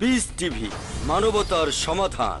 Piece TV মানবতার সমাধান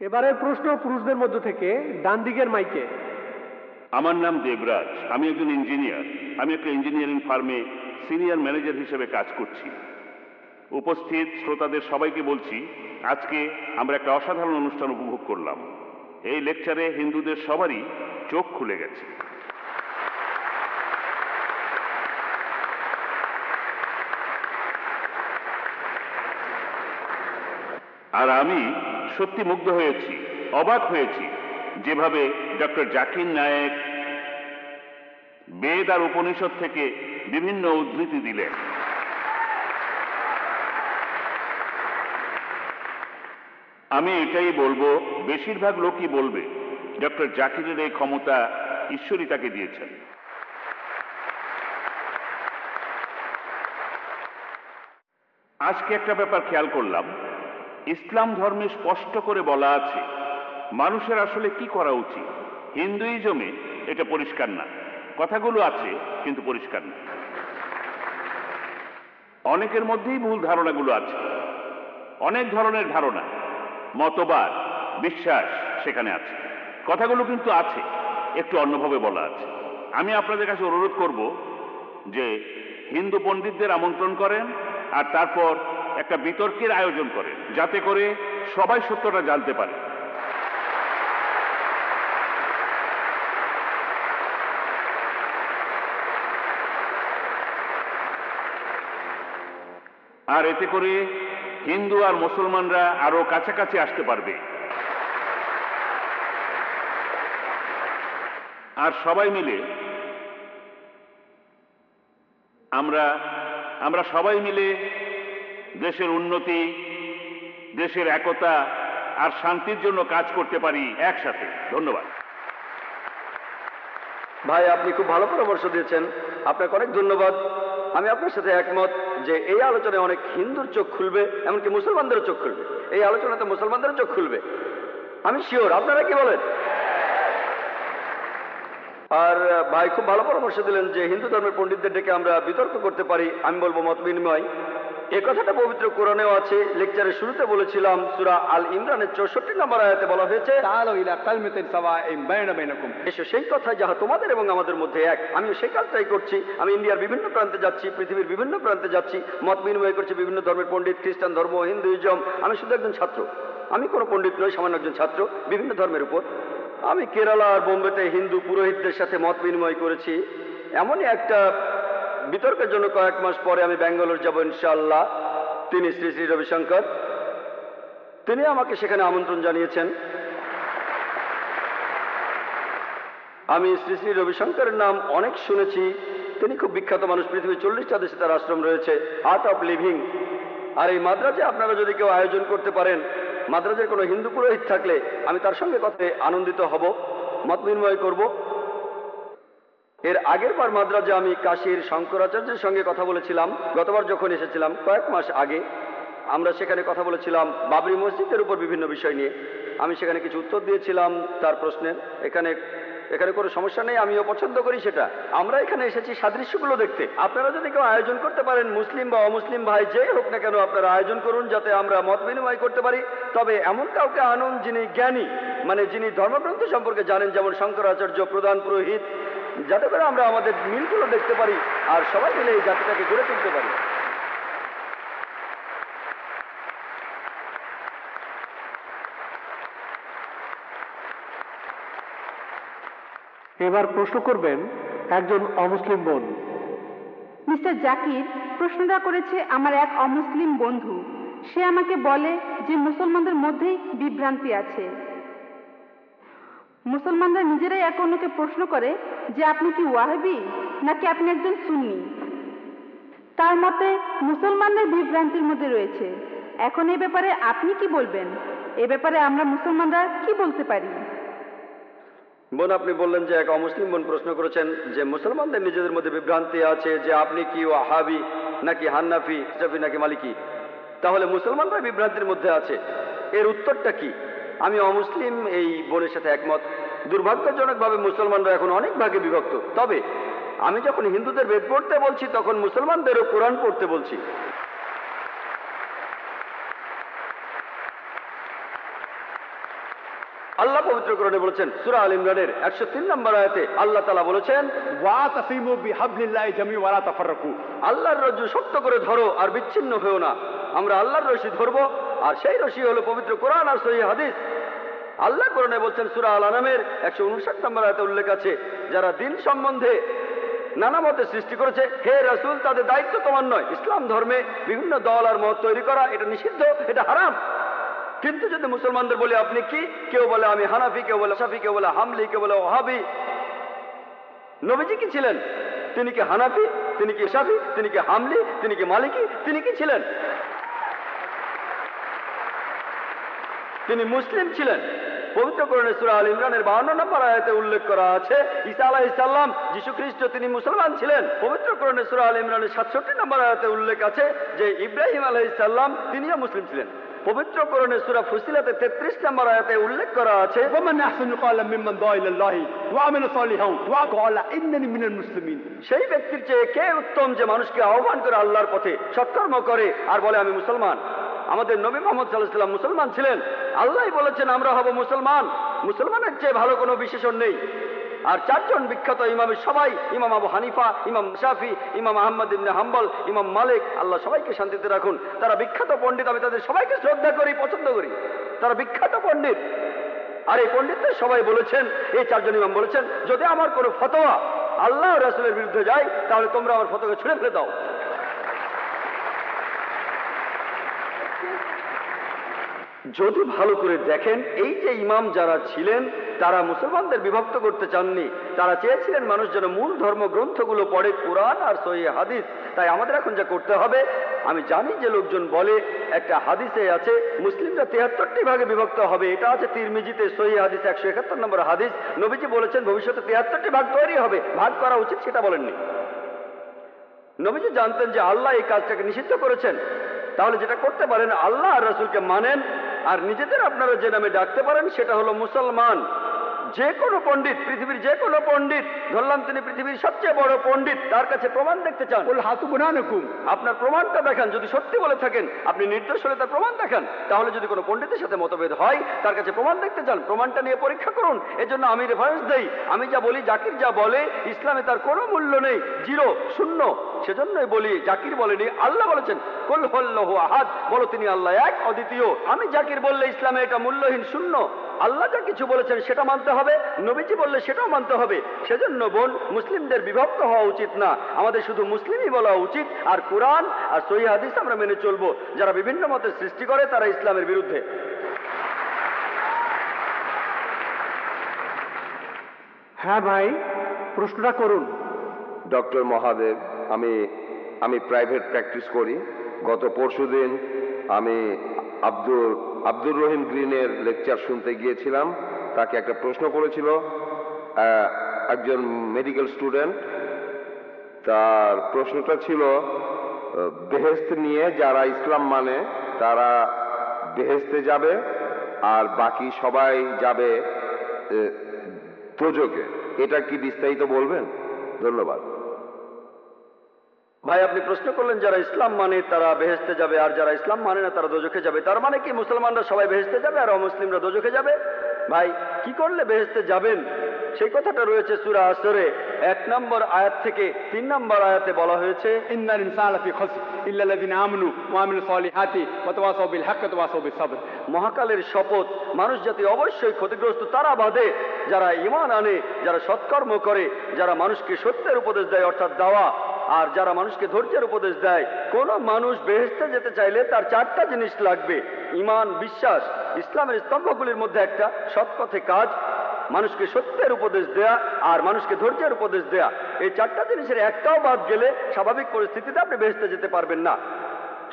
এবারের প্রশ্ন পুরুষদের মধ্য থেকে ডান দিকের মাইকে। আমার নাম দেবরাজ, আমি একজন ইঞ্জিনিয়ার। আমি একটা ইঞ্জিনিয়ারিং ফার্মে সিনিয়র ম্যানেজার হিসেবে কাজ করছি। উপস্থিত শ্রোতাদের সবাইকে বলছি, আজকে আমরা একটা অসাধারণ অনুষ্ঠান উপভোগ করলাম। এই লেকচারে হিন্দুদের সবারই চোখ খুলে গেছে। আর আমি সত্যি মুগ্ধ হয়েছি, অবাক হয়েছি, যেভাবে ডক্টর জাকির নায়েক বেদ আর উপনিষদ থেকে বিভিন্ন উদ্ধৃতি দিলেন। আমি এটাই বলব, বেশিরভাগ লোকই বলবে, ডক্টর জাকিরের এই ক্ষমতা ঈশ্বরই তাকে দিয়েছেন। আজকে একটা ব্যাপার খেয়াল করলাম ইসলাম ধর্মে স্পষ্ট করে বলা আছে, মানুষের আসলে কি করা উচিত? হিন্দুইজমে এটা পরিষ্কার না। কথাগুলো আছে, কিন্তু পরিষ্কার না। অনেকের মধ্যেই ভুল ধারণাগুলো আছে। অনেক ধরনের ধারণা, মতবাদ, বিশ্বাস সেখানে আছে। কথাগুলো কিন্তু আছে, একটু অন্যভাবে বলা আছে। আমি আপনাদের কাছে অনুরোধ করব যে হিন্দু পণ্ডিতদের আমন্ত্রণ করেন আর তারপর একটা বিতর্কের আয়োজন করেন যাতে করে সবাই সত্যটা জানতে পারে। আর এতে করে হিন্দু আর মুসলমানরা আরও কাছাকাছি আসতে পারবে। আর সবাই মিলে আমরা আমরা সবাই মিলে দেশের উন্নতি, দেশের একতা আর শান্তির জন্য কাজ করতে পারি একসাথে। ধন্যবাদ। ভাই, আপনি খুব ভালো পরামর্শ দিয়েছেন। আপনাকে অনেক ধন্যবাদ। আমি আপনার সাথে একমত যে এই আলোচনায় অনেক হিন্দুর চোখ খুলবে, এমনকি মুসলমানদেরও চোখ খুলবে। এই আলোচনাতে মুসলমানদেরও চোখ খুলবে। আমি শিওর, আপনারা কি বলেন? আর ভাই খুব ভালো পরামর্শ দিলেন যে হিন্দু ধর্মের পণ্ডিতদের ডেকে আমরা বিতর্ক করতে পারি আমি বলব মত বিনিময়। এ কথাটা পবিত্র কোরআনেও আছে লেকচারের শুরুতে বলেছিলাম সুরা আল ইমরানের চৌষট্টি নম্বর আয়াতে বলা হয়েছে সেই কথা যাহা তোমাদের এবং আমাদের মধ্যে এক। আমি সেই কাজটাই করছি। আমি ইন্ডিয়ার বিভিন্ন প্রান্তে যাচ্ছি পৃথিবীর বিভিন্ন প্রান্তে যাচ্ছি মত বিনিময় করছি বিভিন্ন ধর্মের পণ্ডিত খ্রিস্টান ধর্ম হিন্দুইজম। আমি শুধু একজন ছাত্র। আমি কোনো পণ্ডিত নই সামান্য একজন ছাত্র বিভিন্ন ধর্মের উপর। আমি কেরালা আর বোম্বেতে হিন্দু পুরোহিতদের সাথে মত বিনিময় করেছি। এমনই একটা বিতর্কের জন্য কয়েক মাস পরে আমি ব্যাঙ্গালোর যাব ইনশাআল্লাহ। তিনি শ্রী শ্রী রবিশঙ্কর। তিনি আমাকে সেখানে আমন্ত্রণ জানিয়েছেন। আমি শ্রী শ্রী রবিশঙ্করের নাম অনেক শুনেছি। তিনি খুব বিখ্যাত মানুষ। পৃথিবীর চল্লিশটা দেশে তার আশ্রম রয়েছে। আর্ট অফ লিভিং আর এই মাদ্রাজে আপনারা যদি কেউ আয়োজন করতে পারেন মাদ্রাজের কোনো হিন্দু পুরোহিত থাকলে আমি তার সঙ্গে কথা আনন্দিত হব, মত বিনিময় করব। এর আগের বার মাদ্রাজে আমি কাশীর শঙ্করাচার্যের সঙ্গে কথা বলেছিলাম, গতবার যখন এসেছিলাম কয়েক মাস আগে, আমরা সেখানে কথা বলেছিলাম বাবরি মসজিদের উপর বিভিন্ন বিষয় নিয়ে। আমি সেখানে কিছু উত্তর দিয়েছিলাম তার প্রশ্নের। এখানে এখানে কোনো সমস্যা নেই, আমিও পছন্দ করি সেটা। আমরা এখানে এসেছি সাদৃশ্যগুলো দেখতে। আপনারা যদি কেউ আয়োজন করতে পারেন, মুসলিম বা অমুসলিম ভাই যে হোক না কেন আপনারা আয়োজন করুন যাতে আমরা মত বিনিময় করতে পারি। তবে এমন কাউকে আনুন যিনি জ্ঞানী মানে যিনি ধর্মগ্রন্থ সম্পর্কে জানেন, যেমন শঙ্করাচার্য, প্রধান পুরোহিত, যাতে করে আমরা আমাদের মিলগুলো দেখতে পারি আর সবাই মিলে এই জাতিটাকে গড়ে তুলতে পারি। এবার প্রশ্ন করবেন একজন অমুসলিম বোন। মিস্টার জাকির, প্রশ্নটা করেছে আমার এক অমুসলিম বন্ধু। সে আমাকে বলে যে মুসলমানদের মধ্যেই বিভ্রান্তি আছে। মুসলমানরা নিজেরাই এক অন্যকে প্রশ্ন করে যে আপনি কি ওয়াহাবি নাকি আপনি একজন সুন্নি? তার মতে মুসলমানদের বিভ্রান্তির মধ্যে রয়েছে। এখন এ ব্যাপারে আপনি কি বলবেন? এ ব্যাপারে আমরা মুসলমানরা কি বলতে পারি? বোন, আপনি বললেন যে এক অমুসলিম বোন প্রশ্ন করেছেন যে মুসলমানদের নিজেদের মধ্যে বিভ্রান্তি আছে যে আপনি কি ওয়াহাবি নাকি হান্নাফি ইসরাফি নাকি মালিকি? তাহলে মুসলমানরা বিভ্রান্তির মধ্যে আছে। এর উত্তরটা কি? আমি অমুসলিম, এই বোনের সাথে একমত। দুর্ভাগ্যজনকভাবে মুসলমানরা এখন অনেক ভাগে বিভক্ত। তবে আমি যখন হিন্দুদের বেদ পড়তে বলছি, তখন মুসলমানদেরও কোরআন পড়তে বলছি। আল্লাহ পবিত্র করণে বলেছেন সুরা আল ইমরানের একশো তিন নম্বর আয়তে আল্লাহ তালা বলেছেন আল্লাহর রজ্জু শক্ত করে ধরো আর বিচ্ছিন্ন হয়েও না। আমরা আল্লাহর রশি ধরবো আর সেই রশি হলো পবিত্র কোরআন আর সহি হাদিস। আল্লাহ করণে বলছেন সুরা আল আনামের একশো উনষাট নম্বর আয়তে উল্লেখ আছে যারা দিন সম্বন্ধে নানা মতে সৃষ্টি করেছে হে রাসুল তাদের দায়িত্ব তোমার নয়। ইসলাম ধর্মে বিভিন্ন দল আর মত তৈরি করা এটা নিষিদ্ধ এটা হারাম। কিন্তু যদি মুসলমানদের বলি, আপনি কি? কেউ বলে, আমি হানাফি। কেউ বলে শাফি কেউ বলে, হামলি। কেউ বলে, ওহাবি। নবীজি কি ছিলেন? তিনি কি হানাফি? তিনি কি শাফি তিনি কি হামলি? তিনি কি মালিকি? তিনি কি ছিলেন? তিনি মুসলিম ছিলেন। পবিত্র করণে সুরা আল ইমরানের বাহান্ন নম্বর আয়াতে উল্লেখ করা আছে, ঈসা আলাহ ইসাল্লাম যীশু খ্রিস্ট, তিনি মুসলমান ছিলেন। পবিত্র করণে সুরা আল ইমরানের সাতষট্টি নম্বর আয়াতে উল্লেখ আছে যে, ইব্রাহিম আলাহ ইসাল্লাম তিনিও মুসলিম ছিলেন। পবিত্র করণে সুরা ফুসিলাতে তেত্রিশ নম্বর আয়াতে উল্লেখ করা আছে সেই ব্যক্তির চেয়ে কে উত্তম যে মানুষকে আহ্বান করে আল্লাহর পথে সৎকর্ম করে আর বলে আমি মুসলমান আমাদের নবী মোহাম্মদ সাল্লাহাম মুসলমান ছিলেন। আল্লাহ বলেছেন আমরা হব মুসলমান মুসলমানের চেয়ে ভালো কোনো বিশেষণ নেই। আর চারজন বিখ্যাত ইমামের সবাই, ইমাম আবু হানিফা, ইমাম শাফি, ইমাম আহম্মদ ইবনে হাম্বল, ইমাম মালিক, আল্লাহ সবাইকে শান্তিতে রাখুন। তারা বিখ্যাত পণ্ডিত, আমি তাদের সবাইকে শ্রদ্ধা করি, পছন্দ করি। তারা বিখ্যাত পণ্ডিত। আর এই পণ্ডিতদের সবাই বলেছেন, এই চারজন ইমাম বলেছেন, যদি আমার কোনো ফতোয়া আল্লাহ রাসুলের বিরুদ্ধে যায়, তাহলে তোমরা আমার ফতোকে ছুঁড়ে ফেলে দাও। যদি ভালো করে দেখেন, এই যে ইমাম যারা ছিলেন, তারা মুসলমানদের বিভক্ত করতে চাননি। তারা চেয়েছিলেন মানুষ যেন মূল ধর্মগ্রন্থগুলো পড়ে, কোরআন আর সহি হাদিস। তাই আমাদের এখন যা করতে হবে, আমি জানি যে লোকজন বলে, একটা হাদিসে আছে, মুসলিমরা তিয়াত্তরটি ভাগে বিভক্ত হবে। এটা আছে তিরমিজিতে সহি হাদিস একশো একাত্তর নম্বর হাদিস। নবীজি বলেছেন, ভবিষ্যতে তিয়াত্তরটি ভাগ তৈরি হবে। ভাগ করা উচিত, সেটা বলেননি। নবীজি জানতেন যে আল্লাহ এই কাজটাকে নিষিদ্ধ করেছেন। তাহলে যেটা করতে পারেন, আল্লাহ আর রসুলকে মানেন আর নিজেদের আপনারা যে নামে ডাকতে পারেন সেটা হলো মুসলমান। যে কোনো পণ্ডিত পৃথিবীর যে কোনো পণ্ডিত ধরলাম তিনি পৃথিবীর সবচেয়ে বড় পণ্ডিত তার কাছে প্রমাণ দেখতে চান। বল হাতু বুনানকুম আপনার প্রমাণটা দেখান যদি সত্যি বলে থাকেন আপনি নির্দোষ হলে তার প্রমাণ দেখান। তাহলে যদি কোনো পণ্ডিতের সাথে মতভেদ হয় তার কাছে প্রমাণ দেখতে চান প্রমাণটা নিয়ে পরীক্ষা করুন। এজন্য আমি রেফারেন্স দেই। আমি যা বলি জাকির যা বলে ইসলামে তার কোনো মূল্য নেই। জিরো শূন্য। সেজন্যই বলি জাকির বলেনি আল্লাহ বলেছেন কল হল্লহ আহাদ। বলো তিনি আল্লাহ এক অদ্বিতীয়। আমি জাকির বললে ইসলামে এটা মূল্যহীন শূন্য। আল্লাহ যা কিছু বলেছেন সেটা মানতে হবে নবীজি বললে সেটাও মানতে হবে। সেজন্য বোন মুসলিমদের বিভক্ত হওয়া উচিত না। আমাদের শুধু মুসলিমই বলা উচিত আর কোরআন আর সহি হাদিস আমরা মেনে চলবো। যারা বিভিন্ন মতের সৃষ্টি করে তারা ইসলামের বিরুদ্ধে। হ্যাঁ ভাই প্রশ্নটা করুন। ডক্টর মহাদেব আমি আমি প্রাইভেট প্র্যাকটিস করি। গত পরশুদিন আমি আব্দুর আব্দুর রহিম গ্রিনের লেকচার শুনতে গিয়েছিলাম। তাকে একটা প্রশ্ন করেছিল একজন মেডিকেল স্টুডেন্ট তার প্রশ্নটা ছিল বেহেস্ত নিয়ে যারা ইসলাম মানে তারা বেহেস্তে যাবে আর বাকি সবাই যাবে তোজকে এটা কি বিস্তারিত বলবেন? ধন্যবাদ। ভাই, আপনি প্রশ্ন করলেন, যারা ইসলাম মানে তারা বেহেস্তে যাবে, আর যারা ইসলাম মানে না, তারা দোজখে যাবে। তার মানে কি মুসলমানরা সবাই বেহেস্তে যাবে, আর অমুসলিমরা দোজখে যাবে? ভাই, কি করলে বেহেস্তে যাবেন? সেই কথাটা রয়েছে সুরা আসরে। এক নম্বর আয়াত থেকে তিন নম্বর আয়াতে বলা হয়েছে মহাকালের শপথ, মানুষ জাতি অবশ্যই ক্ষতিগ্রস্ত, তারা বাদে যারা ইমান আনে, যারা সৎকর্ম করে, যারা মানুষকে সত্যের উপদেশ দেয়, অর্থাৎ দাওয়া আর যারা মানুষকে ধৈর্যের উপদেশ দেয়, কোন মানুষ বেহেস্তে যেতে চাইলে তার চারটা জিনিস লাগবে। ইমান, বিশ্বাস, ইসলামের স্তম্ভগুলির মধ্যে একটা সৎ পথে কাজ, মানুষকে সত্যের উপদেশ দেয়া আর মানুষকে ধৈর্যের উপদেশ দেয়া। এই চারটা জিনিসের একটাও বাদ গেলে স্বাভাবিক পরিস্থিতিতে আপনি বেহেস্তে যেতে পারবেন না।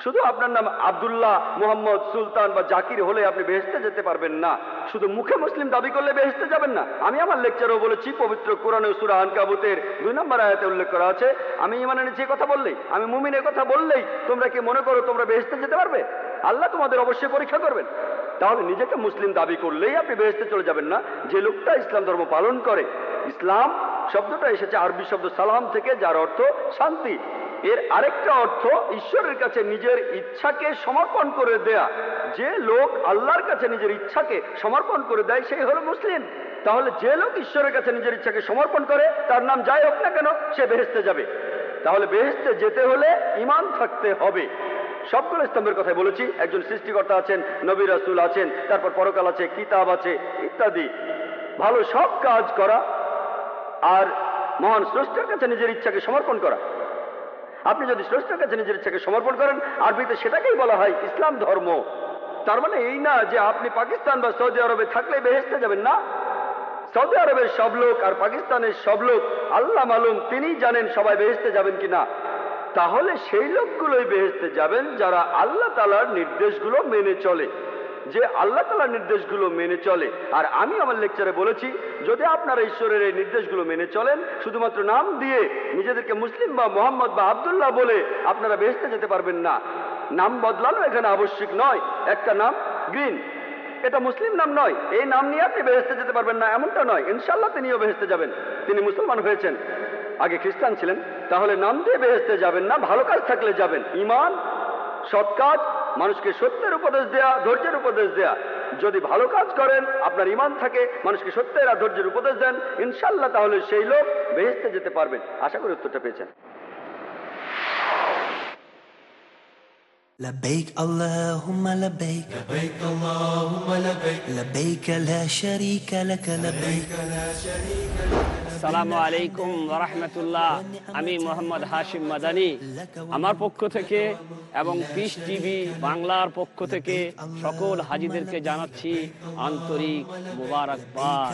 শুধু আপনার নাম আব্দুল্লাহ মোহাম্মদ সুলতান বা জাকির হলে আপনি বেহেস্তে যেতে পারবেন না। শুধু মুখে মুসলিম দাবি করলে বেহেস্তে যাবেন না। আমি আমার লেকচারেও বলেছি, পবিত্র কোরআনে সুরা আনকাবুতের দুই নম্বর আয়াতে উল্লেখ করা আছে। আমি ইমান এনেছি কথা বললেই, আমি মুমিনের কথা বললেই তোমরা কি মনে করো তোমরা বেহেস্তে যেতে পারবে? আল্লাহ তোমাদের অবশ্যই পরীক্ষা করবেন। তাহলে নিজেকে মুসলিম দাবি করলেই আপনি বেহেস্তে চলে যাবেন না। যে লোকটা ইসলাম ধর্ম পালন করে, ইসলাম শব্দটা এসেছে আরবি শব্দ সালাম থেকে, যার অর্থ শান্তি। এর আরেকটা অর্থ ঈশ্বরের কাছে নিজের ইচ্ছাকে সমর্পণ করে দেয়া। যে লোক আল্লাহর কাছে নিজের ইচ্ছাকে সমর্পণ করে দেয় সেই হলো মুসলিম। তাহলে যে লোক ঈশ্বরের কাছে নিজের ইচ্ছাকে সমর্পণ করে, তার নাম যাই হোক না কেন, সে বেহেস্তে যাবে। তাহলে বেহেস্তে যেতে হলে ইমান থাকতে হবে। সবগুলো স্তম্ভের কথাই বলেছি। একজন সৃষ্টিকর্তা আছেন, নবী রাসুল আছেন, তারপর পরকাল আছে, কিতাব আছে, ইত্যাদি। ভালো সব কাজ করা আর মহান স্রষ্টার কাছে নিজের ইচ্ছাকে সমর্পণ করা। আপনি যদি স্রষ্টার কাছে নিজের ইচ্ছাকে সমর্পণ করেন, আরবিতে সেটাকেই বলা হয় ইসলাম ধর্ম। তার মানে এই না যে আপনি পাকিস্তান বা সৌদি আরবে থাকলে বেহেস্তে যাবেন না। সৌদি আরবের সব লোক আর পাকিস্তানের সব লোক, আল্লাহ মালুম তিনি জানেন সবাই বেহেস্তে যাবেন কিনা। তাহলে সেই লোকগুলোই বেহেস্তে যাবেন যারা আল্লাহ তালার নির্দেশগুলো মেনে চলে। যে আল্লাহ তালার নির্দেশগুলো মেনে চলে। আর আমি আমার লেকচারে বলেছি, যদি আপনারা ঈশ্বরের এই নির্দেশগুলো মেনে চলেন, শুধুমাত্র নাম দিয়ে নিজেদেরকে মুসলিম বা মোহাম্মদ বা আবদুল্লাহ বলে আপনারা বেহেস্তে যেতে পারবেন না। নাম বদলানো এখানে আবশ্যিক নয়। একটা নাম, গ্রিন। এটা মুসলিম নাম নয়। এই নাম নিয়ে আপনি বেহেস্তে যেতে পারবেন না, এমনটা নয়। ইনশাল্লাহ তিনিও বেহেস্তে যাবেন। তিনি মুসলমান হয়েছেন। আগে খ্রিস্টান ছিলেন। তাহলে নাম দিয়ে বেহেস্তে যাবেন না, ভালো কাজ থাকলে যাবেন। ইমান সৎ কাজ মানুষকে সত্যের উপদেশ দেয়া ধৈর্যের উপদেশ দেয়া যদি ভালো কাজ করেন আপনার ইমান থাকে মানুষকে সত্যের আর ধৈর্যের উপদেশ দেন ইনশাল্লাহ তাহলে সেই লোক বেহেস্তে যেতে পারবেন আশা করি উত্তরটা পেয়েছেন لبيك اللهم لبيك لبيك اللهم لبيك لبيك لا شريك لك لبيك لا شريك لك আসসালামু আলাইকুম রহমতুল্লাহ। আমি মোহাম্মদ হাশিম মাদানি। আমার পক্ষ থেকে এবং পিস টিভি বাংলার পক্ষ থেকে সকল হাজিদেরকে জানাচ্ছি আন্তরিক মুবারকবাদ।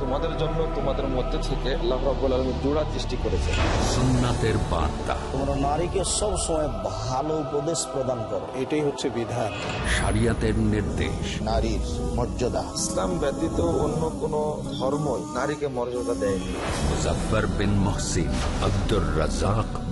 তোমাদের মধ্যে থেকে নারীকে সব ভালো উপদেশ প্রদান করো। এটাই হচ্ছে বিধান। শরীয়তের নির্দেশ। নারীর মর্যাদা। ইসলাম ব্যতীত অন্য কোন ধর্ম নারীকে মর্যাদা দেয়নি। Muzaffar bin Muhsin Abdur Razzaq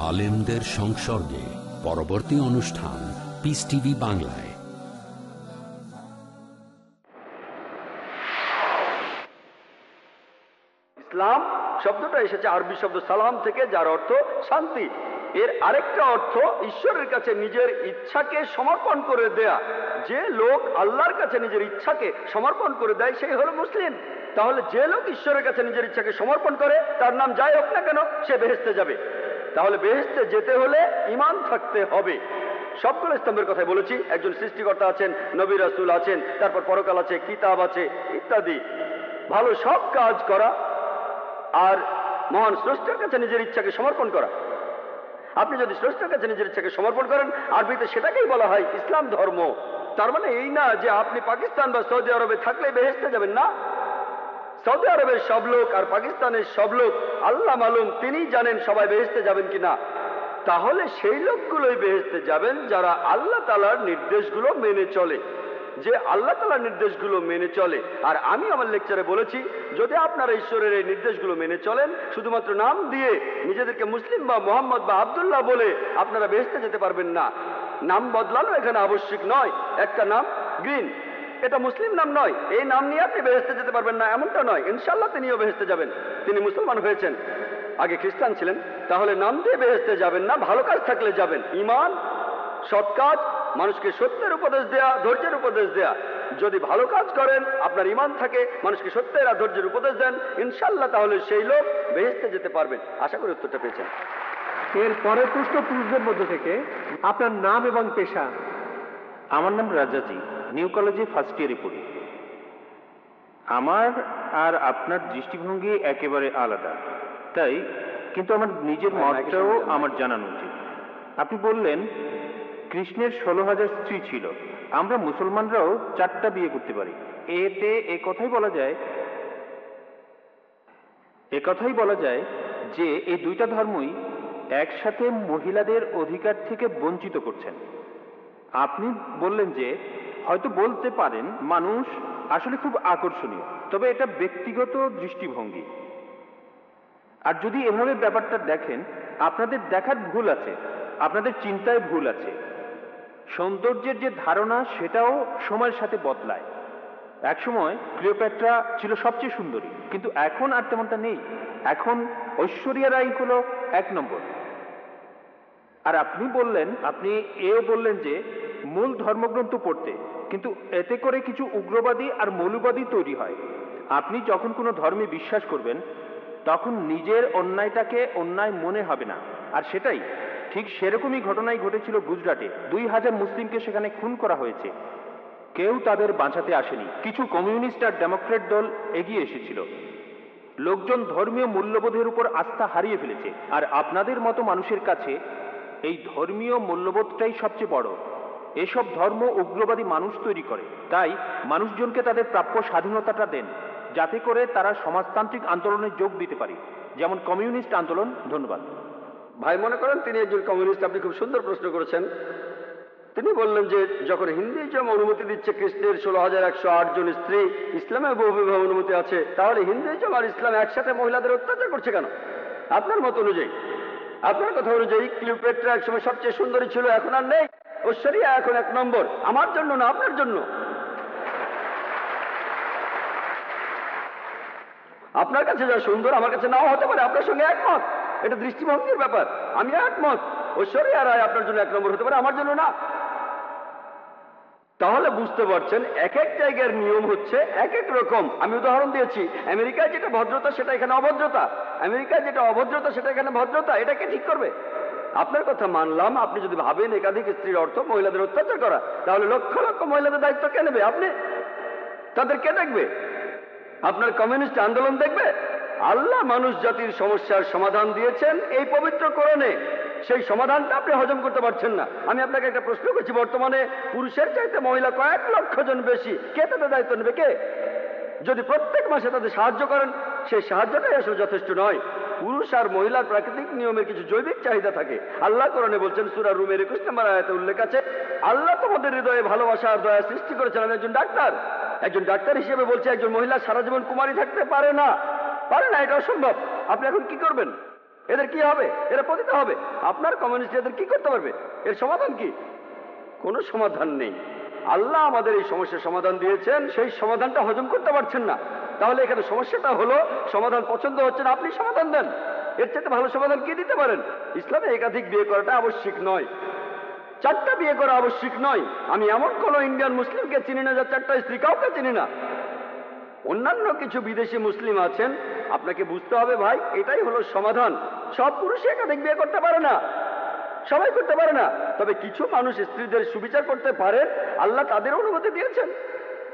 আলেমদের সংসর্গে পরবর্তী অনুষ্ঠান পিস টিভি বাংলায়। ইসলাম শব্দটা এসেছে আরবি শব্দ সালাম থেকে, যার অর্থ শান্তি। এর আরেকটা অর্থ ঈশ্বরের কাছে নিজের ইচ্ছাকে সমর্পণ করে দেয়া। যে লোক আল্লাহর কাছে নিজের ইচ্ছাকে সমর্পণ করে দেয় সেই হলো মুসলিম। তাহলে যে লোক ঈশ্বরের কাছে নিজের ইচ্ছাকে সমর্পণ করে, তার নাম যাই হোক না কেন, সে বেহেস্তে যাবে। তাহলে বেহেস্তে যেতে হলে ইমান থাকতে হবে। সবগুলো স্তম্ভের কথাই বলেছি। একজন সৃষ্টিকর্তা আছেন, নবী রাসুল আছেন, তারপর পরকাল আছে, কিতাব আছে, ইত্যাদি। ভালো সব কাজ করা আর মহান স্রষ্টার কাছে নিজের ইচ্ছাকে সমর্পণ করা। আপনি যদি স্রষ্টার কাছে নিজের ইচ্ছাকে সমর্পণ করেন, আরবিতে সেটাকেই বলা হয় ইসলাম ধর্ম। তার মানে এই না যে আপনি পাকিস্তান বা সৌদি আরবে থাকলে বেহেস্তে যাবেন না। সৌদি আরবের সব লোক আর পাকিস্তানের সব লোক, আল্লাহ মালুম তিনি জানেন সবাই বেহেস্তে যাবেন কিনা। তাহলে সেই লোকগুলোই বেহেস্তে যাবেন যারা আল্লাহ তালার নির্দেশগুলো মেনে চলে। যে আল্লাহ তালার নির্দেশগুলো মেনে চলে। আর আমি আমার লেকচারে বলেছি, যদি আপনারা ঈশ্বরের এই নির্দেশগুলো মেনে চলেন, শুধুমাত্র নাম দিয়ে নিজেদেরকে মুসলিম বা মোহাম্মদ বা আবদুল্লাহ বলে আপনারা বেহেস্তে যেতে পারবেন না। নাম বদলানো এখানে আবশ্যিক নয়। একটা নাম গ্রিন। এটা মুসলিম নাম নয়। এই নাম নিয়ে আপনি বেহেস্তে যেতে পারবেন না, এমনটা নয়। ইনশাল্লাহ তিনিও বেহেস্তে যাবেন। তিনি মুসলমান হয়েছেন। আগে খ্রিস্টান ছিলেন। তাহলে নাম দিয়ে বেহেস্তে যাবেন না, ভালো কাজ থাকলে যাবেন। ইমান সৎ কাজ, মানুষকে সত্যের উপদেশ দেয়া, ধৈর্যের উপদেশ দেয়া। যদি ভালো কাজ করেন, আপনার ইমান থাকে, মানুষকে সত্যের আর ধৈর্যের উপদেশ দেন ইনশাল্লাহ তাহলে সেই লোক বেহেস্তে যেতে পারবেন। আশা করি উত্তরটা পেয়েছেন। এর পরের প্রশ্ন পুরুষদের মধ্যে থেকে, আপনার নাম এবং পেশা। আমার নাম রাজাজি নিউ কলেজে ফার্স্ট ইয়ারে পড়ি। আমার আর আপনার দৃষ্টিভঙ্গি একেবারে আলাদা। তাই কিন্তু আমার নিজের মতটাও আমার জানানো উচিত। আপনি বললেন কৃষ্ণের ষোলো হাজার স্ত্রী ছিল। আমরা মুসলমানরাও চারটা বিয়ে করতে পারি। এতে এ কথাই বলা যায় এ কথাই বলা যায় যে এই দুইটা ধর্মই একসাথে মহিলাদের অধিকার থেকে বঞ্চিত করছেন। আপনি বললেন যে হয়তো বলতে পারেন, মানুষ আসলে খুব আকর্ষণীয়। তবে এটা ব্যক্তিগত দৃষ্টিভঙ্গি। আর যদি এভাবে ব্যাপারটা দেখেন, আপনাদের দেখার ভুল আছে, আপনাদের চিন্তায় ভুল আছে। সৌন্দর্যের যে ধারণা, সেটাও সময়ের সাথে বদলায়। একসময় ক্লিওপ্যাট্রা ছিল সবচেয়ে সুন্দরী, কিন্তু এখন আর তেমনটা নেই। এখন ঐশ্বরিয়া রাই হলো এক নম্বর। আর আপনি বললেন, আপনি এও বললেন যে মূল ধর্মগ্রন্থ পড়তে, কিন্তু এতে করে কিছু উগ্রবাদী আর মৌলবাদী তৈরি হয়। আপনি যখন কোনো ধর্মে বিশ্বাস করবেন, তখন নিজের অন্যায়টাকে অন্যায় মনে হবে না। আর সেটাই, ঠিক সেরকমই ঘটনাই ঘটেছিল গুজরাটে। দুই হাজার মুসলিমকে সেখানে খুন করা হয়েছে। কেউ তাদের বাঁচাতে আসেনি। কিছু কমিউনিস্ট আর ডেমোক্রেট দল এগিয়ে এসেছিল। লোকজন ধর্মীয় মূল্যবোধের উপর আস্থা হারিয়ে ফেলেছে। আর আপনাদের মতো মানুষের কাছে এই ধর্মীয় মূল্যবোধটাই সবচেয়ে বড়। এসব ধর্ম উগ্রবাদী মানুষ তৈরি করে। তাই মানুষজনকে তাদের প্রাপ্য স্বাধীনতাটা দেন, যাতে করে তারা সমাজতান্ত্রিক আন্দোলনে যোগ দিতে পারে। যেমন কমিউনিস্ট আন্দোলন, ধন্যবাদ। ভাই, মনে করেন তিনি একজন কমিউনিস্ট, আপনি খুব সুন্দর প্রশ্ন করেছেন। তিনি বললেন যে, যখন হিন্দুইজম অনুমতি দিচ্ছে খ্রিস্টের ষোলো হাজার একশো জন স্ত্রী, ইসলামের বহু বিবাহ অনুমতি আছে, তাহলে হিন্দুইজম আর ইসলাম একসাথে মহিলাদের অত্যাচার করছে কেন? আপনার মত অনুযায়ী। আপনার কথা অনুযায়ী ক্লিওপেট্রা একসময় সবচেয়ে সুন্দরী ছিল, এখন আর নেই। ঐশ্বরিয়া এখন এক নম্বর। আমার জন্য না, আপনার জন্য। আপনার কাছে যা সুন্দর, আমার কাছে নাও হতে পারে, আপনার সঙ্গে একমত। এটা দৃষ্টিভঙ্গির ব্যাপার। আমি একমত। ঐশ্বরিয়া রায় আপনার জন্য এক নম্বর হতে পারে, আমার জন্য না। তাহলে বুঝতে পারছেন এক এক জায়গার নিয়ম হচ্ছে এক এক রকম। আমি উদাহরণ দিয়েছি, আমেরিকায় যেটা ভদ্রতা, সেটা এখানে অভদ্রতা। আমেরিকায় যেটা অভদ্রতা, সেটা এখানে ভদ্রতা। এটাকে ঠিক করবে? আপনার কথা মানলাম, আপনি যদি ভাবেন একাধিক স্ত্রীর অর্থ মহিলাদের অত্যাচার করা, তাহলে লক্ষ লক্ষ মহিলাদের দায়িত্ব কে নেবে? আপনি? তাদের কে দেখবে? আপনার কমিউনিস্ট আন্দোলন দেখবে? আল্লাহ মানুষ জাতির সমস্যার সমাধান দিয়েছেন এই পবিত্র কোরণে সেই সমাধানটা আপনি হজম করতে পারছেন না। আমি আপনাকে একটা প্রশ্ন করছি, বর্তমানে পুরুষের চাইতে মহিলা কয়েক লক্ষ জন বেশি কে তাদের দায়িত্ব নেবে? কে? যদি প্রত্যেক মাসে তাদের সাহায্য করেন, সেই সাহায্যটাই আসলে যথেষ্ট নয়। পুরুষ আর মহিলার প্রাকৃতিক নিয়মের কিছু জৈবিক চাহিদা থাকে। আল্লাহ কোরআনে বলছেন, সুরা রুমের একুশ নম্বর আয়াতে উল্লেখ আছে, আল্লাহ তোমাদের হৃদয়ে ভালোবাসা আর দয়া সৃষ্টি করেছেন আমি একজন ডাক্তার। একজন ডাক্তার হিসেবে বলছে, একজন মহিলা সারা জীবন কুমারী থাকতে পারে না। পারে না, এটা অসম্ভব। আপনি এখন কি করবেন? এদের কি হবে? এরা পতিত হবে। আপনার কমিউনিস্ট এদের কি করতে পারবে? এর সমাধান কি? কোনো সমাধান নেই। আল্লাহ আমাদের এই সমস্যার সমাধান দিয়েছেন, সেই সমাধানটা হজম করতে পারছেন না। তাহলে এখানে সমস্যাটা হলো, সমাধান পছন্দ হচ্ছে না, আপনি সমাধান দেন। এর চাইতে ভালো সমাধান কি দিতে পারেন? ইসলামে একাধিক বিয়ে করাটা আবশ্যিক নয়। চারটা বিয়ে করা আবশ্যিক নয়। আমি এমন কোন ইন্ডিয়ান মুসলিমকে চিনি না, যার চারটা স্ত্রী কাউকে চিনি না। অন্যান্য কিছু বিদেশি মুসলিম আছেন আপনাকে বুঝতে হবে ভাই, এটাই হলো সমাধান। সব পুরুষই একাধিক বিয়ে করতে পারে না। সবাই করতে পারে না। তবে কিছু মানুষ স্ত্রীদের সুবিচার করতে পারে। আল্লাহ তাদের অনুমতি দিয়েছেন।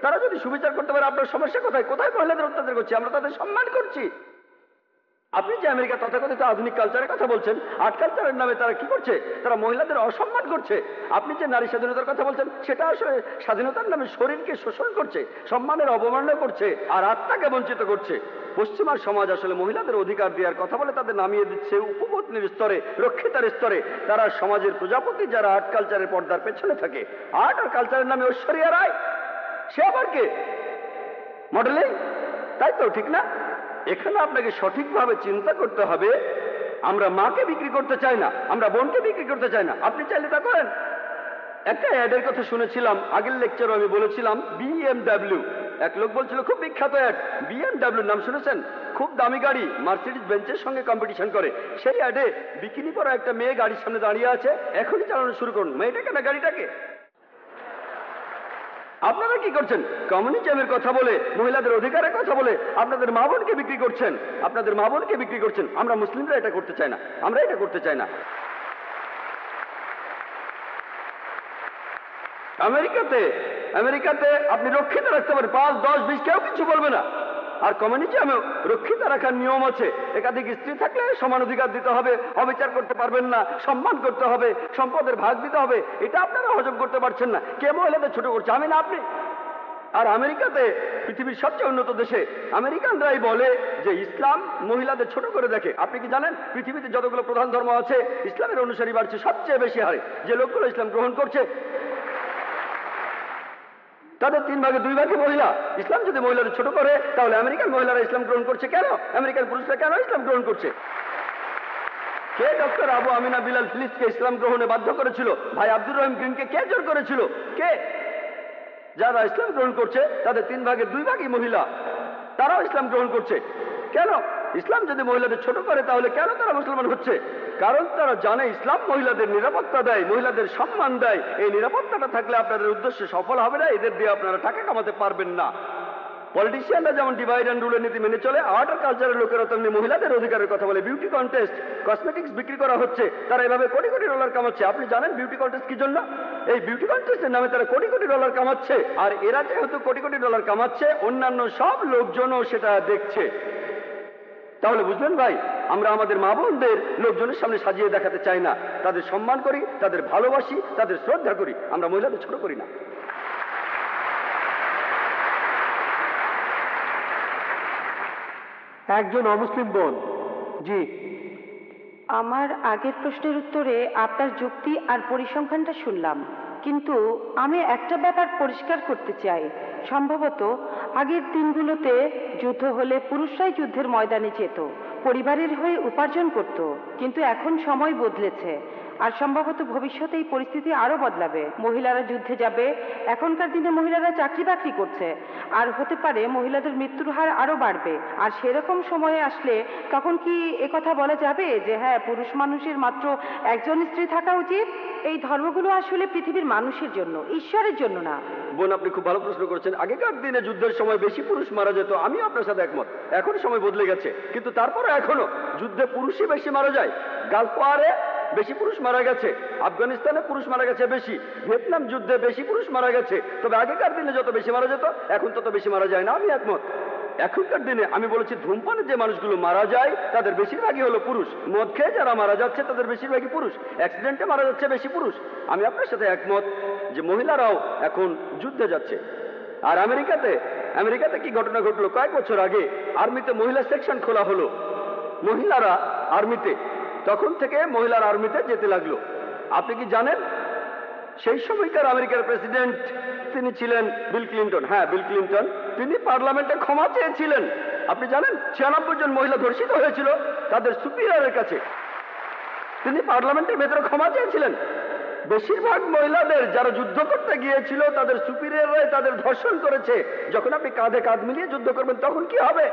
তারা যদি সুবিচার করতে পারে, আপনার সমস্যা কোথায়? কোথায় মহিলাদের অত্যাচার করছি? আমরা তাদের সম্মান করছি। আপনি যে আমেরিকা তথাকথিত আধুনিক কালচারের কথা বলছেন আর্ট কালচারের নামে তারা কি করছে? তারা মহিলাদের অসম্মান করছে। আপনি যে নারী স্বাধীনতার কথা বলছেন, সেটা আসলে স্বাধীনতার নামে শরীরকে শোষণ করছে, সম্মানের অবমাননা করছে, আর আত্মাকে বঞ্চিত করছে। পশ্চিমার সমাজ আসলে মহিলাদের অধিকার দেওয়ার কথা বলে তাদের নামিয়ে দিচ্ছে উপপত্নীর স্তরে, রক্ষিতার স্তরে। তারা সমাজের প্রজাপতি যারা আর্ট কালচারের পর্দার পেছনে থাকে। আর্ট আর কালচারের নামে ঐশ্বরিয়া রায়, সে আবার কে? মডেলিং তাই তো, ঠিক না? এখানে আপনাকে সঠিকভাবে চিন্তা করতে হবে, আমরা মাকে বিক্রি করতে চাই না, আমরা বোনকে বিক্রি করতে চাই না। আপনি চাইলে তা করেন। একটা অ্যাডের কথা শুনেছিলাম, আগের লেকচারও আমি বলেছিলাম বিএমডাব্লিউ এক লোক বলছিল, খুব বিখ্যাত অ্যাড বিএমডাব্লিউ নাম শুনেছেন? খুব দামি গাড়ি মার্সিডিজ বেঞ্চের সঙ্গে কম্পিটিশন করে। সেই অ্যাডে বিকিনি পরা একটা মেয়ে গাড়ির সামনে দাঁড়িয়ে আছে, এখনই চালানো শুরু করুন। মেয়েটাকে না গাড়িটাকে? আপনারা কি করছেন? কমিউনিজমের কথা বলে, মহিলাদের অধিকারের কথা বলে আপনাদের মা বোনকে বিক্রি করছেন? আপনাদের মা বোনকে বিক্রি করছেন? আমরা মুসলিমরা এটা করতে চাই না। আমরা এটা করতে চাই না। আমেরিকাতে আমেরিকাতে আপনি রক্ষিত রাখতে পারেন। পাঁচ, দশ, বিশ, কেউ কিছু বলবে না। আর কমিউনিজমে রক্ষিত রাখার নিয়ম আছে। একাধিক স্ত্রী থাকলে সমান অধিকার দিতে হবে, অবিচার করতে পারবেন না, সম্মান করতে হবে, সম্পদের ভাগ দিতে হবে, এটা আপনারা হজম করতে পারছেন না। কে মহিলাদের ছোট করছে? আমি না আপনি? আর আমেরিকাতে পৃথিবীর সবচেয়ে উন্নত দেশে আমেরিকানরাই বলে যে ইসলাম মহিলাদের ছোট করে দেখে। আপনি কি জানেন? পৃথিবীতে যতগুলো প্রধান ধর্ম আছে, ইসলামের অনুসারী বাড়ছে সবচেয়ে বেশি হারে। যে লোকগুলো ইসলাম গ্রহণ করছে তাদের তিন ভাগে দুই ভাগে মহিলা। ইসলাম যদি মহিলাদের ছোট করে, তাহলে আমেরিকান মহিলারা ইসলাম গ্রহণ করছে কেন? আমেরিকান পুরুষরা কেন ইসলাম গ্রহণ করছে? কে ডক্টর আবু আমিনা বিলাল ফিলিসকে ইসলাম গ্রহণে বাধ্য করেছিল? ভাই আব্দুর রহিম গ্রিনকে কে জোর করেছিল? কে? যারা ইসলাম গ্রহণ করছে, তাদের তিন ভাগের দুই ভাগই মহিলা। তারাও ইসলাম গ্রহণ করছে। কেন? ইসলাম যদি মহিলাদের ছোট করে, তাহলে কেন তারা মুসলমান হচ্ছে? কারণ তারা জানে ইসলাম মহিলাদের নিরাপত্তা দেয়, মহিলাদের সম্মান দেয়। এই নিরাপত্তাটা থাকলে আপনাদের উদ্দেশ্য সফল হবে না, এদের দিয়ে আপনারা টাকা কামাতে পারবেন না। পলিটিশিয়ানরা যেমন ডিভাইড অ্যান্ড রুলের নীতি মেনে চলে আর্ট আর কালচারের লোকেরা তেমনি মহিলাদের অধিকারের কথা বলে। বিউটি কন্টেস্ট কসমেটিক্স বিক্রি করা হচ্ছে, তারা এভাবে কোটি কোটি ডলার কামাচ্ছে। আপনি জানেন বিউটি কন্টেস্ট কি জন্য? এই বিউটি কন্টেস্টের নামে তারা কোটি কোটি ডলার কামাচ্ছে। আর এরা যেহেতু কোটি কোটি ডলার কামাচ্ছে, অন্যান্য সব লোকজনও সেটা দেখছে। তাহলে বুঝলেন ভাই আমরা আমাদের মা বোনদের লোকজনের সামনে সাজিয়ে দেখাতে চাই না। তাদের সম্মান করি তাদের ভালোবাসি তাদের শ্রদ্ধা করি। আমরা মহিলাদের ছোট করি না। একজন অমুসলিম বোন। জি। আমার আগের প্রশ্নের উত্তরে আপনার যুক্তি আর পরিসংখ্যানটা শুনলাম। কিন্তু আমি একটা ব্যাপার পরিষ্কার করতে চাই। সম্ভবত আগের দিনগুলোতে যুদ্ধ হলে পুরুষরাই যুদ্ধের ময়দানে যেত, পরিবারের হয়ে উপার্জন করত, কিন্তু এখন সময় বদলেছে। আর সম্ভবত ভবিষ্যতে এই পরিস্থিতি আরও বদলাবে। মহিলারা যুদ্ধে যাবে, এখনকার দিনে মহিলারা চাকরি বাকরি করছে। আর হতে পারে মহিলাদের মৃত্যুর হার আরও বাড়বে। আর সেরকম সময়ে আসলে তখন কি একথা বলা যাবে যে হ্যাঁ পুরুষ মানুষের মাত্র একজন স্ত্রী থাকা উচিত? এই ধর্মগুলো আসলে পৃথিবীর মানুষের জন্য, ঈশ্বরের জন্য না। বোন, আপনি খুব ভালো প্রশ্ন করেছেন। আগেকার দিনে যুদ্ধের সময় বেশি পুরুষ মারা যেত, আমিও আপনার সাথে একমত। এখন সময় বদলে গেছে। কিন্তু তারপরে এখনও যুদ্ধে পুরুষই বেশি মারা যায়। গালফ ওয়ারে বেশি পুরুষ মারা গেছে। আফগানিস্তানে পুরুষ মারা গেছে বেশি। ভিয়েতনাম যুদ্ধে বেশি পুরুষ মারা গেছে। তবে আগেকার দিনে যত বেশি মারা যেত, এখন তত বেশি মারা যায় না। আমি একমত। এখনকার দিনে আমি বলেছি ধূমপানে যে মানুষগুলো মারা যায়, তাদের বেশিরভাগই হলো পুরুষ। মদ খেয়ে যারা মারা যাচ্ছে, তাদের বেশিরভাগই পুরুষ। অ্যাক্সিডেন্টে মারা যাচ্ছে বেশি পুরুষ। আমি আপনার সাথে একমত যে মহিলারাও এখন যুদ্ধে যাচ্ছে। আর আমেরিকাতে আমেরিকাতে কি ঘটনা ঘটলো? কয়েক বছর আগে আর্মিতে মহিলা সেকশন খোলা হলো। মহিলারা আর্মিতে তখন থেকে মহিলার আর্মিতে যেতে লাগল। আপনি কি জানেন? সেই সময়কার আমেরিকার প্রেসিডেন্ট তিনি ছিলেন বিল ক্লিন্টন। হ্যাঁ বিল ক্লিন্টন। তিনি পার্লামেন্টে ক্ষমা চেয়েছিলেন। আপনি জানেন? ছিয়ানব্বই জন মহিলা ধর্ষিত হয়েছিল তাদের সুপিরিয়রের কাছে। তিনি পার্লামেন্টের ভেতরে ক্ষমা চেয়েছিলেন। বেশিরভাগ মহিলাদের যারা যুদ্ধ করতে গিয়েছিল, তাদের সুপিরিয়ররাই তাদের ধর্ষণ করেছে। যখন আপনি কাঁধে কাঁধ মিলিয়ে যুদ্ধ করবেন, তখন কি হবে?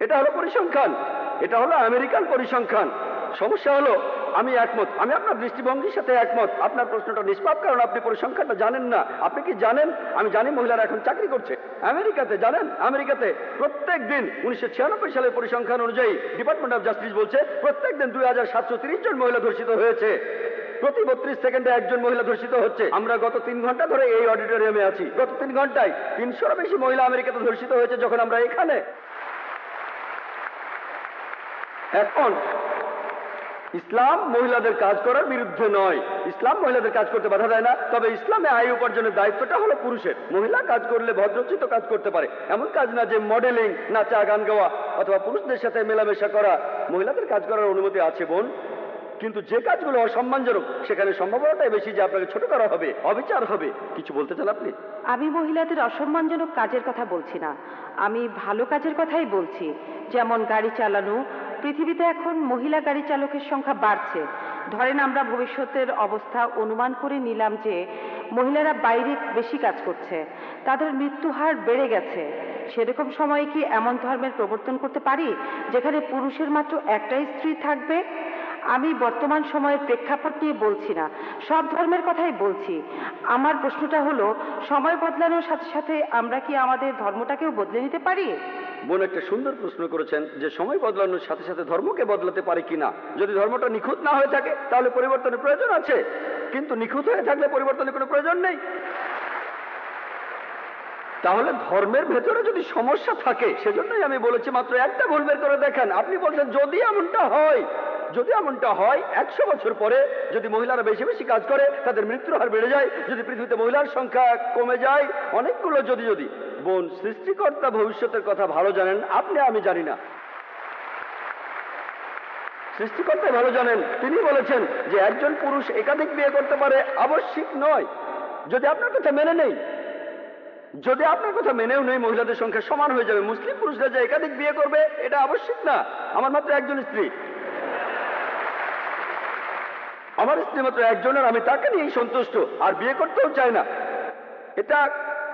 এটা হলো পরিসংখ্যান। এটা হলো আমেরিকান পরিসংখ্যান। সমস্যা হলো, আমি একমত। আমি আপনার দৃষ্টিভঙ্গির সাথে একমত। আপনার প্রশ্নটা নিষ্পাপ, কারণ আপনি পরিসংখ্যানটা জানেন না। আপনি কি জানেন? আমি জানি মহিলারা এখন চাকরি করছে। আমেরিকাতে, জানেন? আমেরিকাতে প্রত্যেক দিন উনিশশো ছিয়ানব্বই সালের পরিসংখ্যান অনুযায়ী ডিপার্টমেন্ট অফ জাস্টিস বলছে, প্রত্যেক দিন দুই হাজার জন মহিলা ধর্ষিত হয়েছে। প্রতি বত্রিশ সেকেন্ডে একজন মহিলা ধর্ষিত হচ্ছে। আমরা গত তিন ঘণ্টা ধরে এই অডিটোরিয়ামে আছি। গত তিন ঘন্টায় তিনশোর বেশি মহিলা আমেরিকাতে ধর্ষিত হয়েছে যখন আমরা এখানে। এখন ইসলাম মহিলাদের কাজ করার বিরুদ্ধে নয়। ইসলাম মহিলাদের কাজ করতে বাধা দেয় না। তবে ইসলামে আয় উপার্জনের দায়িত্বটা হলো পুরুষের। মহিলা কাজ করলে ভদ্রচিত কাজ করতে পারে। এমন কাজ না যে মডেলিং নাচা, গান গাওয়া অথবা পুরুষদের সাথে মেলামেশা করা। মহিলাদের কাজ করার অনুমতি আছে বোন। কিন্তু যে কাজগুলো অসম্মানজনক, সেখানে সম্ভাবনাটাই বেশি যে আপনাকে ছোট করা হবে, অবিচার হবে। কিছু বলতে চান আপনি? আমি মহিলাদের অসম্মানজনক কাজের কথা বলছি না। আমি ভালো কাজের কথাই বলছি। যেমন গাড়ি চালানো পৃথিবীতে এখন মহিলা গাড়ি চালকের সংখ্যা বাড়ছে। ধরেন আমরা ভবিষ্যতের অবস্থা অনুমান করে নিলাম যে মহিলারা বাইরে বেশি কাজ করছে। তাদের মৃত্যু হার বেড়ে গেছে। সেরকম সময়ে কি এমন ধর্মের প্রবর্তন করতে পারি? যেখানে পুরুষের মাত্র একটাই স্ত্রী থাকবে? আমি বর্তমান সময়ের প্রেক্ষাপট নিয়ে বলছি না। সব ধর্মের কথাই বলছি। আমার প্রশ্নটা হলো, সময় বদলানোর সাথে সাথে আমরা কি আমাদের ধর্মটাকেও বদলে নিতে পারি? বোন একটা সুন্দর প্রশ্ন করেছেন যে, সময় বদলানোর সাথে সাথে ধর্মকে বদলাতে পারে কিনা যদি ধর্মটা নিখুঁত না হয়ে থাকে, তাহলে পরিবর্তনের প্রয়োজন আছে। কিন্তু নিখুঁত হয়ে থাকলে পরিবর্তনের কোনো প্রয়োজন নেই। তাহলে ধর্মের ভেতরে যদি সমস্যা থাকে, সেজন্যই আমি বলেছি মাত্র একটা ভুল বের করে দেখেন। আপনি বলছেন, যদি এমনটা হয় যদি এমনটা হয়, একশো বছর পরে যদি মহিলারা বেশি বেশি কাজ করে, তাদের মৃত্যুর হার বেড়ে যায়। যদি পৃথিবীতে মহিলার সংখ্যা কমে যায়, অনেকগুলো যদি যদি। বোন, সৃষ্টিকর্তা ভবিষ্যতের কথা ভালো জানেন, আপনি আমি জানি না। সৃষ্টিকর্তা ভালো জানেন, তিনি বলেছেন যে একজন পুরুষ একাধিক বিয়ে করতে পারে, আবশ্যিক নয়। যদি আপনার কথা মেনে নেই, যদি আপনার কথা মেনেও নেই, মহিলাদের সংখ্যা সমান হয়ে যাবে। মুসলিম পুরুষরা যে একাধিক বিয়ে করবে, এটা আবশ্যিক না। আমার মাত্র একজন স্ত্রী। আমার স্ত্রী মাত্র একজনের, আমি তাকে নিয়েই সন্তুষ্ট, আর বিয়ে করতেও চাই না। এটা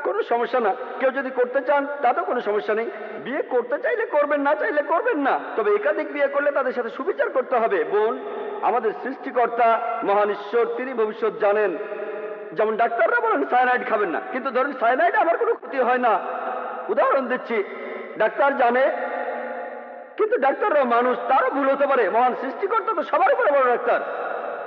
কোনো সমস্যা না। কেউ যদি করতে চান, তাতেও কোনো সমস্যা নেই। বিয়ে করতে চাইলে করবেন, না চাইলে করবেন না। তবে একাধিক বিয়ে করলে তাদের সাথে সুবিচার করতে হবে। বোন, আমাদের সৃষ্টিকর্তা, মহান ঈশ্বর, তিনি ভবিষ্যৎ জানেন। যেমন ডাক্তাররা বলেন, সায়ানাইড খাবেন না। কিন্তু ধরেন, সায়ানাইড আমার কোনো ক্ষতি হয় না। উদাহরণ দিচ্ছি, ডাক্তার জানে, কিন্তু ডাক্তাররা মানুষ, তারও ভুল হতে পারে। মহান সৃষ্টিকর্তা তো সবার উপরে বড় ডাক্তার।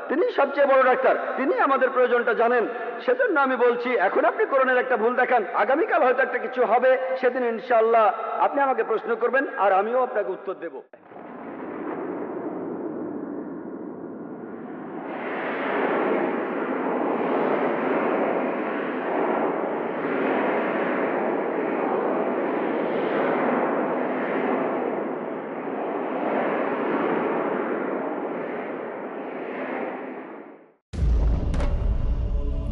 তিনি সবচেয়ে বড় ডাক্তার। তিনি আমাদের প্রয়োজনটা জানেন। সেজন্য আমি বলছি, এখন আপনি করোনার একটা ভুল দেখান। আগামীকাল হয়তো একটা কিছু হবে, সেদিন ইনশাল্লাহ আপনি আমাকে প্রশ্ন করবেন আর আমিও আপনাকে উত্তর দেব।